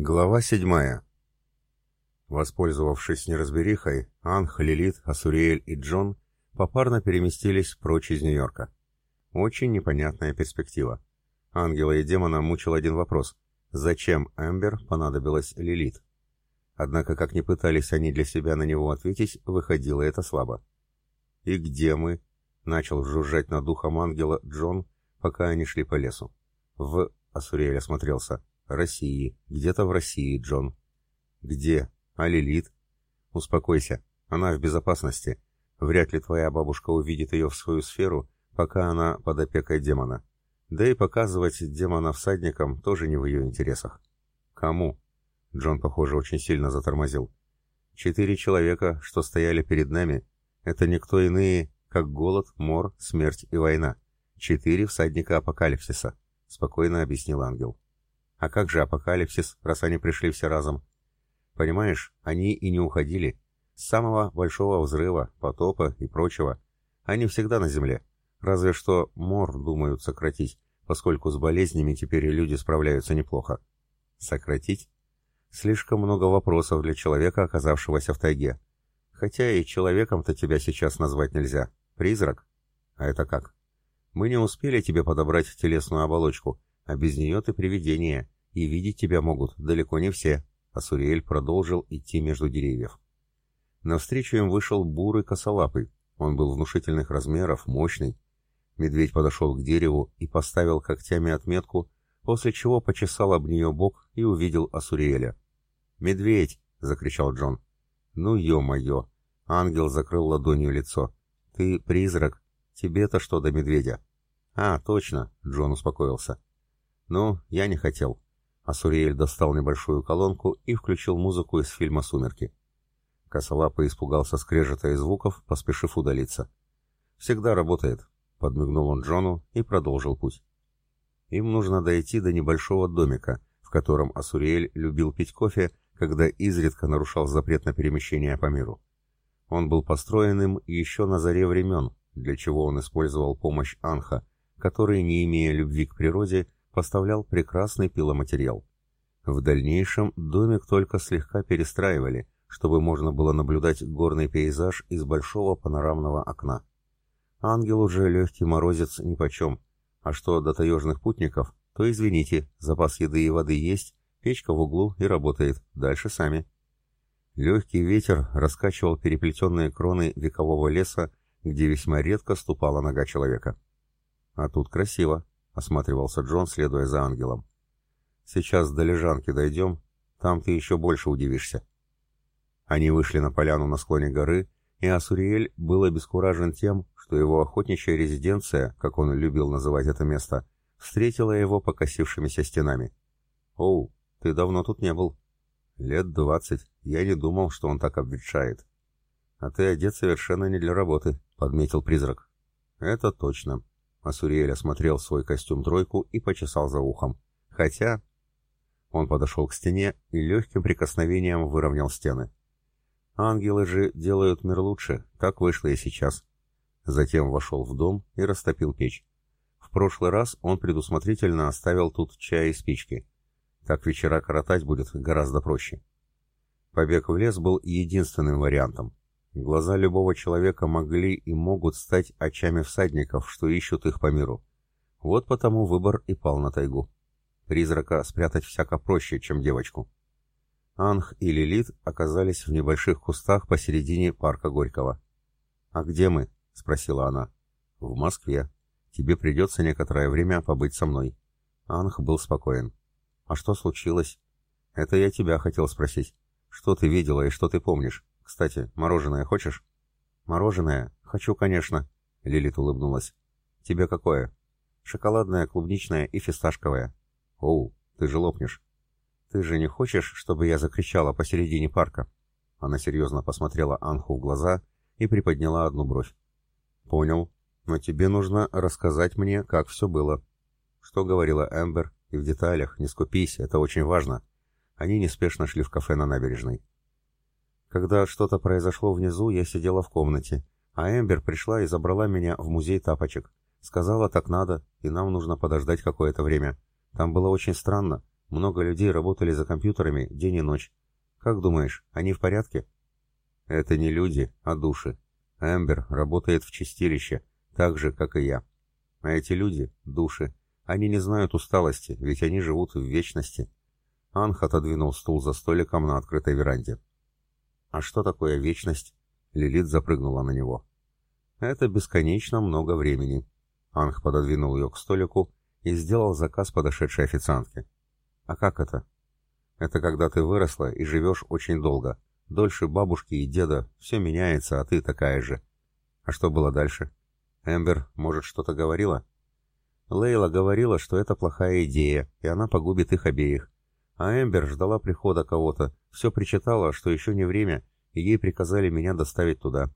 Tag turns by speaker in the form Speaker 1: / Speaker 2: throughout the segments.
Speaker 1: Глава седьмая. Воспользовавшись неразберихой, Анх, Лилит, Асуриэль и Джон попарно переместились прочь из Нью-Йорка. Очень непонятная перспектива. Ангела и демона мучил один вопрос. Зачем Эмбер понадобилась Лилит? Однако, как ни пытались они для себя на него ответить, выходило это слабо. «И где мы?» — начал жужжать над духом ангела Джон, пока они шли по лесу. В... — Асуриэль осмотрелся. «России. Где-то в России, Джон». «Где? А Лилит?» «Успокойся. Она в безопасности. Вряд ли твоя бабушка увидит ее в свою сферу, пока она под опекой демона. Да и показывать демона всадникам тоже не в ее интересах». «Кому?» Джон, похоже, очень сильно затормозил. «Четыре человека, что стояли перед нами, это никто иные, как голод, мор, смерть и война. Четыре всадника апокалипсиса», — спокойно объяснил ангел. А как же апокалипсис, раз они пришли все разом? Понимаешь, они и не уходили. С самого большого взрыва, потопа и прочего. Они всегда на земле. Разве что мор думают сократить, поскольку с болезнями теперь люди справляются неплохо. Сократить? Слишком много вопросов для человека, оказавшегося в тайге. Хотя и человеком-то тебя сейчас назвать нельзя. Призрак? А это как? Мы не успели тебе подобрать телесную оболочку, а без нее ты привидение, и видеть тебя могут далеко не все, а Суриэль продолжил идти между деревьев. Навстречу им вышел бурый косолапый, он был внушительных размеров, мощный. Медведь подошел к дереву и поставил когтями отметку, после чего почесал об нее бок и увидел Асуриэля. «Медведь!» — закричал Джон. «Ну, ё-моё!» — ангел закрыл ладонью лицо. «Ты призрак. Тебе-то что до медведя?» «А, точно!» — Джон успокоился. «Ну, я не хотел». Асуриэль достал небольшую колонку и включил музыку из фильма «Сумерки». Косолапый испугался скрежета и звуков, поспешив удалиться. «Всегда работает», — подмигнул он Джону и продолжил путь. Им нужно дойти до небольшого домика, в котором Асуриэль любил пить кофе, когда изредка нарушал запрет на перемещение по миру. Он был построен им еще на заре времен, для чего он использовал помощь Анха, который, не имея любви к природе, поставлял прекрасный пиломатериал. В дальнейшем домик только слегка перестраивали, чтобы можно было наблюдать горный пейзаж из большого панорамного окна. Ангел уже легкий морозец нипочем, а что до таежных путников, то извините, запас еды и воды есть, печка в углу и работает, дальше сами. Легкий ветер раскачивал переплетенные кроны векового леса, где весьма редко ступала нога человека. А тут красиво, осматривался Джон, следуя за ангелом. «Сейчас до лежанки дойдем, там ты еще больше удивишься». Они вышли на поляну на склоне горы, и Асуриэль был обескуражен тем, что его охотничья резиденция, как он любил называть это место, встретила его покосившимися стенами. «Оу, ты давно тут не был». «Лет двадцать. Я не думал, что он так обветшает». «А ты одет совершенно не для работы», — подметил призрак. «Это точно. Асуриэль осмотрел свой костюм-тройку и почесал за ухом. Хотя... Он подошел к стене и легким прикосновением выровнял стены. Ангелы же делают мир лучше, так вышло и сейчас. Затем вошел в дом и растопил печь. В прошлый раз он предусмотрительно оставил тут чай и спички. Так вечера коротать будет гораздо проще. Побег в лес был единственным вариантом. Глаза любого человека могли и могут стать очами всадников, что ищут их по миру. Вот потому выбор и пал на тайгу. Призрака спрятать всяко проще, чем девочку. Анх и Лилит оказались в небольших кустах посередине парка Горького. «А где мы?» — спросила она. «В Москве. Тебе придется некоторое время побыть со мной». Анх был спокоен. «А что случилось?» «Это я тебя хотел спросить. Что ты видела и что ты помнишь?» Кстати, мороженое хочешь? Мороженое? Хочу, конечно. Лилит улыбнулась. Тебе какое? Шоколадное, клубничное и фисташковое. Оу, ты же лопнешь. Ты же не хочешь, чтобы я закричала посередине парка? Она серьезно посмотрела Анху в глаза и приподняла одну бровь. Понял. Но тебе нужно рассказать мне, как все было. Что говорила Эмбер, и в деталях, не скупись, это очень важно. Они неспешно шли в кафе на набережной. Когда что-то произошло внизу, я сидела в комнате, а Эмбер пришла и забрала меня в музей тапочек. Сказала, так надо, и нам нужно подождать какое-то время. Там было очень странно. Много людей работали за компьютерами день и ночь. Как думаешь, они в порядке? Это не люди, а души. Эмбер работает в чистилище, так же, как и я. А эти люди — души. Они не знают усталости, ведь они живут в вечности. Анх отодвинул стул за столиком на открытой веранде. «А что такое вечность?» Лилит запрыгнула на него. «Это бесконечно много времени». Анх пододвинул ее к столику и сделал заказ подошедшей официантке. «А как это?» «Это когда ты выросла и живешь очень долго. Дольше бабушки и деда. Все меняется, а ты такая же». «А что было дальше?» «Эмбер, может, что-то говорила?» Лейла говорила, что это плохая идея, и она погубит их обеих. А Эмбер ждала прихода кого-то, все причитала, что еще не время, и ей приказали меня доставить туда.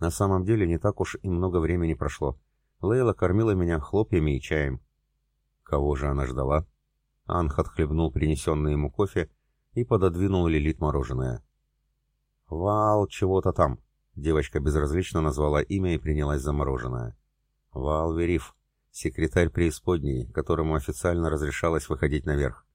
Speaker 1: На самом деле не так уж и много времени прошло. Лейла кормила меня хлопьями и чаем. Кого же она ждала? Анх отхлебнул принесенный ему кофе и пододвинул Лилит мороженое. «Вал чего-то там», — девочка безразлично назвала имя и принялась за мороженое. «Вал Вериф, секретарь преисподней, которому официально разрешалось выходить наверх.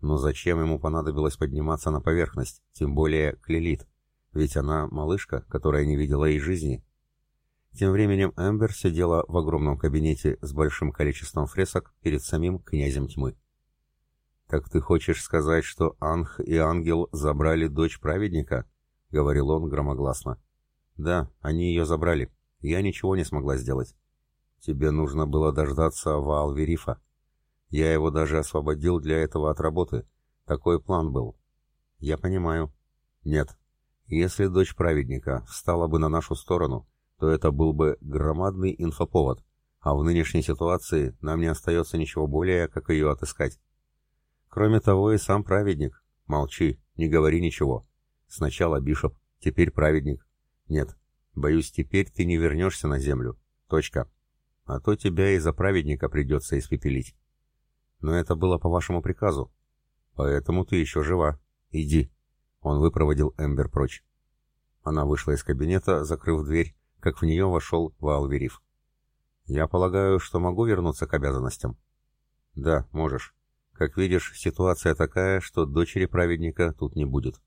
Speaker 1: Но зачем ему понадобилось подниматься на поверхность, тем более к Лилит? Ведь она малышка, которая не видела и жизни. Тем временем Эмбер сидела в огромном кабинете с большим количеством фресок перед самим князем тьмы. «Так ты хочешь сказать, что Анх и Ангел забрали дочь праведника?» — говорил он громогласно. «Да, они ее забрали. Я ничего не смогла сделать. Тебе нужно было дождаться Ваал-Верифа. Я его даже освободил для этого от работы. Такой план был. Я понимаю. Нет. Если дочь праведника встала бы на нашу сторону, то это был бы громадный инфоповод, а в нынешней ситуации нам не остается ничего более, как ее отыскать. Кроме того, и сам праведник. Молчи, не говори ничего. Сначала Бишоп, теперь праведник. Нет, боюсь, теперь ты не вернешься на землю. Точка. А то тебя из-за праведника придется испепелить. Но это было по вашему приказу. Поэтому ты еще жива. Иди. Он выпроводил Эмбер прочь. Она вышла из кабинета, закрыв дверь, как в нее вошел Ваалвериф. «Я полагаю, что могу вернуться к обязанностям?» «Да, можешь. Как видишь, ситуация такая, что дочери праведника тут не будет».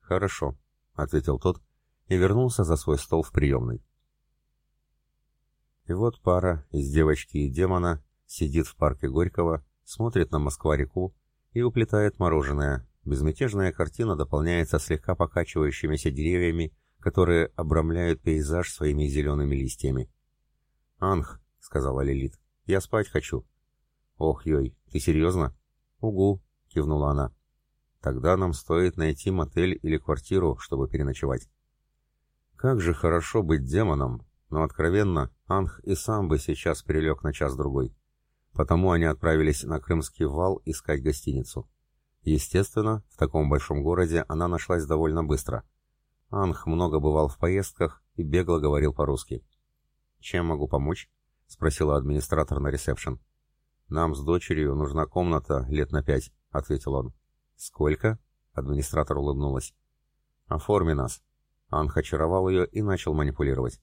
Speaker 1: «Хорошо», — ответил тот и вернулся за свой стол в приемной. И вот пара из девочки и демона сидит в парке Горького, смотрит на Москва-реку и уплетает мороженое. Безмятежная картина дополняется слегка покачивающимися деревьями, которые обрамляют пейзаж своими зелеными листьями. «Анх», — сказала Лилит, — «я спать хочу». «Ох, Йой, ты серьезно?» «Угу», — кивнула она. «Тогда нам стоит найти мотель или квартиру, чтобы переночевать». Как же хорошо быть демоном, но откровенно, Анх и сам бы сейчас прилег на час-другой. Потому они отправились на Крымский вал искать гостиницу. Естественно, в таком большом городе она нашлась довольно быстро. Анх много бывал в поездках и бегло говорил по-русски. «Чем могу помочь?» — спросила администратор на ресепшн. «Нам с дочерью нужна комната лет на пять», — ответил он. «Сколько?» — администратор улыбнулась. «Оформи нас». Анх очаровал ее и начал манипулировать.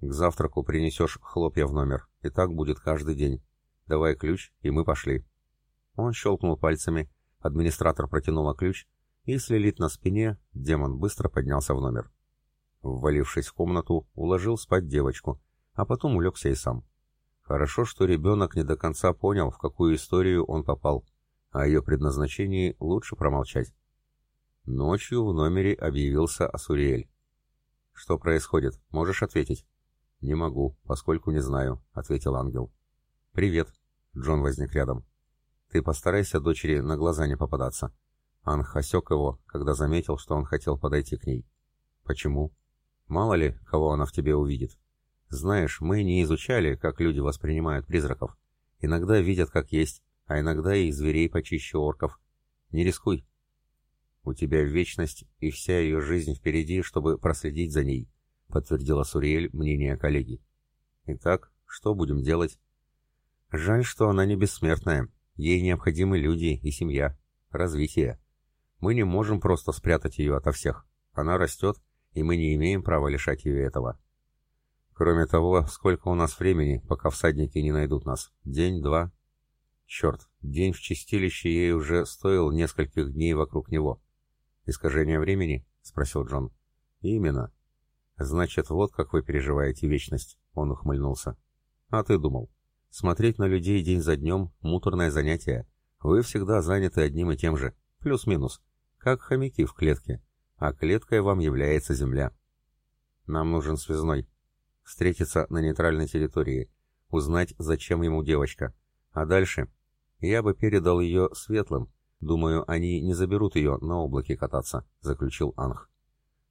Speaker 1: «К завтраку принесешь хлопья в номер, и так будет каждый день. Давай ключ, и мы пошли». Он щелкнул пальцами, администратор протянула ключ, и слилит на спине, демон быстро поднялся в номер. Ввалившись в комнату, уложил спать девочку, а потом улегся и сам. Хорошо, что ребенок не до конца понял, в какую историю он попал, а о ее предназначении лучше промолчать. Ночью в номере объявился Асуриэль. «Что происходит? Можешь ответить?» «Не могу, поскольку не знаю», — ответил ангел. «Привет», Джон возник рядом. «Ты постарайся дочери на глаза не попадаться». Анх осек его, когда заметил, что он хотел подойти к ней. «Почему?» «Мало ли, кого она в тебе увидит. Знаешь, мы не изучали, как люди воспринимают призраков. Иногда видят как есть, а иногда и зверей почище орков. Не рискуй. У тебя вечность и вся ее жизнь впереди, чтобы проследить за ней», — подтвердила Суриэль мнение коллеги. «Итак, что будем делать?» Жаль, что она не бессмертная. Ей необходимы люди и семья. Развитие. Мы не можем просто спрятать ее ото всех. Она растет, и мы не имеем права лишать ее этого. Кроме того, сколько у нас времени, пока всадники не найдут нас? День, два? Черт, день в чистилище ей уже стоил нескольких дней вокруг него. «Искажение времени?» — спросил Джон. «Именно. Значит, вот как вы переживаете вечность», — он ухмыльнулся. «А ты думал? Смотреть на людей день за днем — муторное занятие. Вы всегда заняты одним и тем же, плюс-минус, как хомяки в клетке, а клеткой вам является земля. Нам нужен связной. Встретиться на нейтральной территории, узнать, зачем ему девочка. А дальше я бы передал ее светлым. Думаю, они не заберут ее на облаке кататься», — заключил Анх.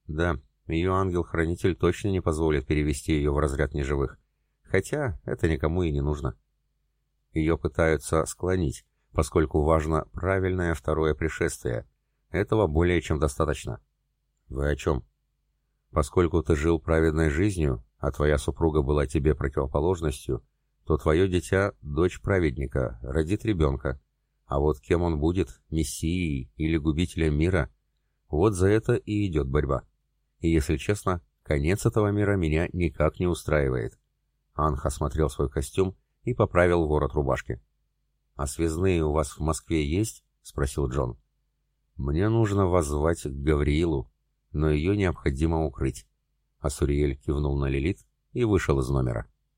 Speaker 1: «Да, ее ангел-хранитель точно не позволит перевести ее в разряд неживых. Хотя это никому и не нужно. Ее пытаются склонить, поскольку важно правильное второе пришествие. Этого более чем достаточно». «Вы о чем?» «Поскольку ты жил праведной жизнью, а твоя супруга была тебе противоположностью, то твое дитя — дочь праведника, родит ребенка. А вот кем он будет, мессией или губителем мира, вот за это и идет борьба. И если честно, конец этого мира меня никак не устраивает. Анх осмотрел свой костюм и поправил ворот рубашки. «А связные у вас в Москве есть?» — спросил Джон. «Мне нужно воззвать к Гавриилу, но ее необходимо укрыть». Асуриэль кивнул на Лилит и вышел из номера.